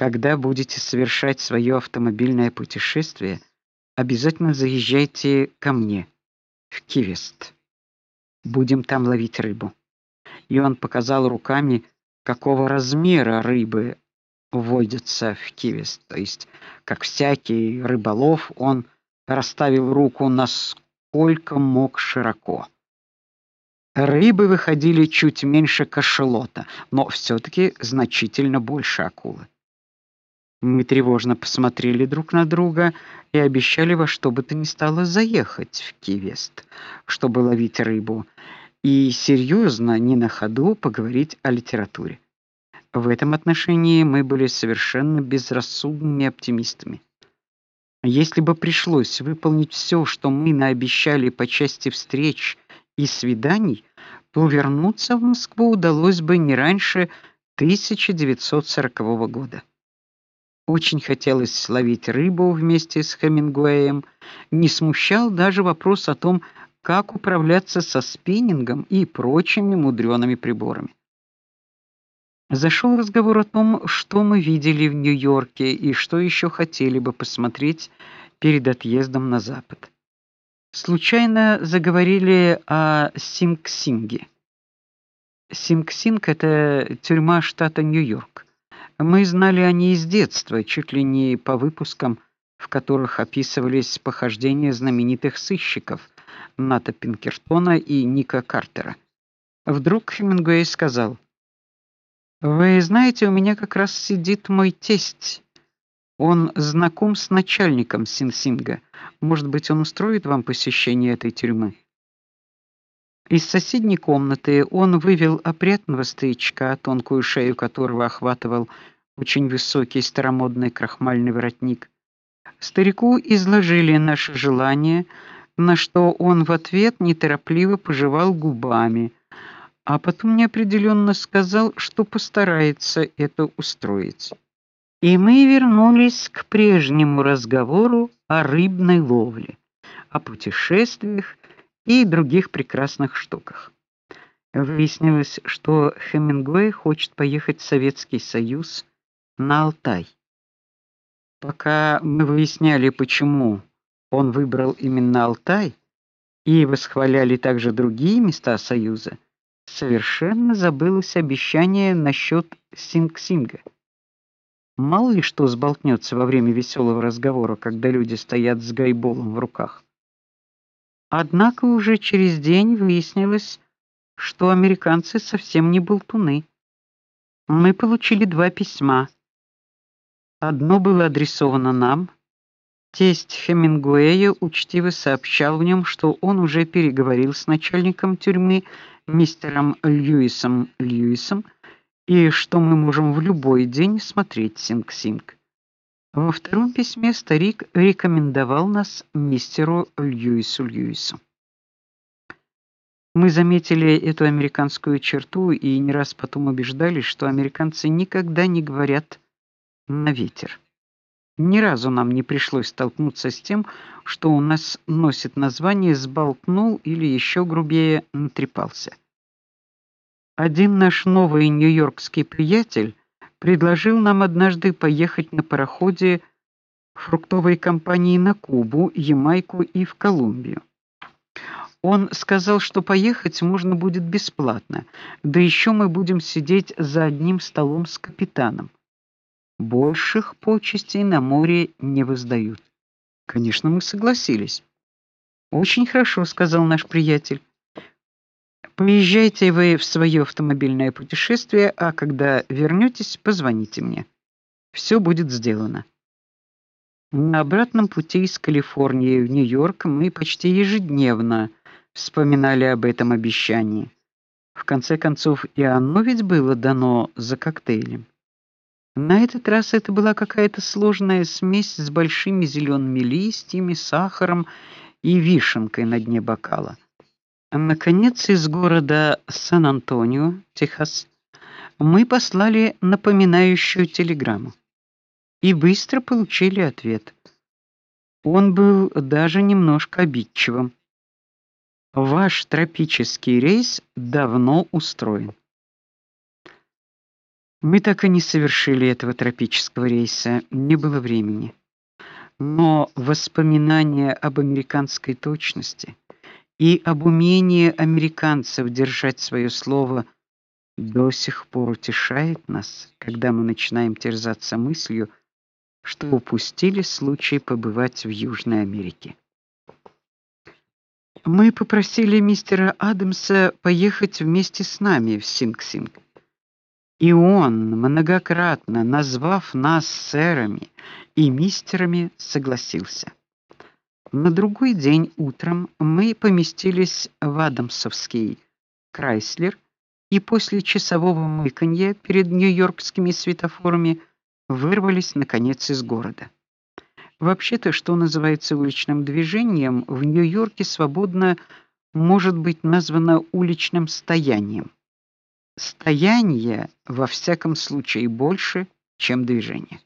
Когда будете совершать свое автомобильное путешествие, обязательно заезжайте ко мне в Кивест. Будем там ловить рыбу. И он показал руками, какого размера рыбы водятся в Кивест. То есть, как всякий рыболов, он расставил руку насколько мог широко. Рыбы выходили чуть меньше кашалота, но все таки значительно больше акулы. Мы тревожно посмотрели друг на друга и обещали во что бы то ни стало заехать в Кивест, чтобы ловить рыбу и серьезно, не на ходу поговорить о литературе. В этом отношении мы были совершенно безрассудными оптимистами. Если бы пришлось выполнить все, что мы наобещали по части встреч и свиданий, то вернуться в Москву удалось бы не раньше 1940 года. Очень хотелось ловить рыбу вместе с Хемингуэем, не смущал даже вопрос о том, как управляться со спиннингом и прочими мудрёными приборами. Зашел разговор о том, что мы видели в Нью-Йорке и что еще хотели бы посмотреть перед отъездом на запад. Случайно заговорили о Синг-Синге. Синг-Синг это тюрьма штата Нью-Йорк. Мы знали о ней с детства, чуть ли не по выпускам, в которых описывались похождения знаменитых сыщиков Ната Пинкертона и Ника Картера. Вдруг Хемингуэй сказал: вы знаете, у меня как раз сидит мой тесть. Он знаком с начальником Синсинга. Может быть, он устроит вам посещение этой тюрьмы. Из соседней комнаты он вывел опрятного старичка, тонкую шею которого охватывал очень высокий старомодный крахмальный воротник. Старику изложили наше желание, на что он в ответ неторопливо пожевал губами а потом неопределенно сказал, что постарается это устроить. И мы вернулись к прежнему разговору о рыбной ловле, о путешествиях и других прекрасных штуках. Выяснилось, что Хемингуэй хочет поехать в Советский Союз на Алтай. Пока мы выясняли, почему он выбрал именно Алтай, и восхваляли также другие места Союза, совершенно забылось обещание насчет Синг-Синга. Мало ли что сболтнется во время веселого разговора, когда люди стоят с гайболом в руках. Однако уже через день выяснилось, что американцы совсем не болтуны. Мы получили два письма. Одно было адресовано нам, Тесть Хемингуэя учтиво сообщал в нем, что он уже переговорил с начальником тюрьмы мистером Льюисом Льюисом и что мы можем в любой день смотреть Синг-Синг. Во втором письме старик рекомендовал нас мистеру Льюису Льюису. Мы заметили эту американскую черту и не раз потом убеждались, что американцы никогда не говорят на ветер. Ни разу нам не пришлось столкнуться с тем, что у нас носит название сболтнул или еще грубее натрепался. Один наш новый нью-йоркский приятель предложил нам однажды поехать на пароходе фруктовой компании на Кубу, Ямайку и в Колумбию. Он сказал, что поехать можно будет бесплатно, да еще мы будем сидеть за одним столом с капитаном. Больших почестей на море не воздают. Конечно, мы согласились. Очень хорошо, сказал наш приятель. Поезжайте вы в свое автомобильное путешествие, а когда вернетесь, позвоните мне. Все будет сделано. На обратном пути из Калифорнии в Нью-Йорк мы почти ежедневно вспоминали об этом обещании. В конце концов, и оно ведь было дано за коктейлем. На этот раз это была какая-то сложная смесь с большими зелеными листьями, сахаром и вишенкой на дне бокала. Наконец из города Сан-Антонио, Техас, мы послали напоминающую телеграмму и быстро получили ответ. Он был даже немножко обидчивым. Ваш тропический рейс давно устроен. Мы так и не совершили этого тропического рейса, не было времени. Но воспоминания об американской точности и об умении американцев держать свое слово до сих пор утешает нас, когда мы начинаем терзаться мыслью, что упустили случай побывать в Южной Америке. Мы попросили мистера Адамса поехать вместе с нами в Синг-Синг. И он, многократно назвав нас сэрами и мистерами, согласился. На другой день утром мы поместились в Адамсовский Крайслер и после часового мыканья перед нью-йоркскими светофорами вырвались наконец из города. Вообще-то, что называется уличным движением, в Нью-Йорке свободно может быть названо уличным стоянием. Стояние во всяком случае больше, чем движение.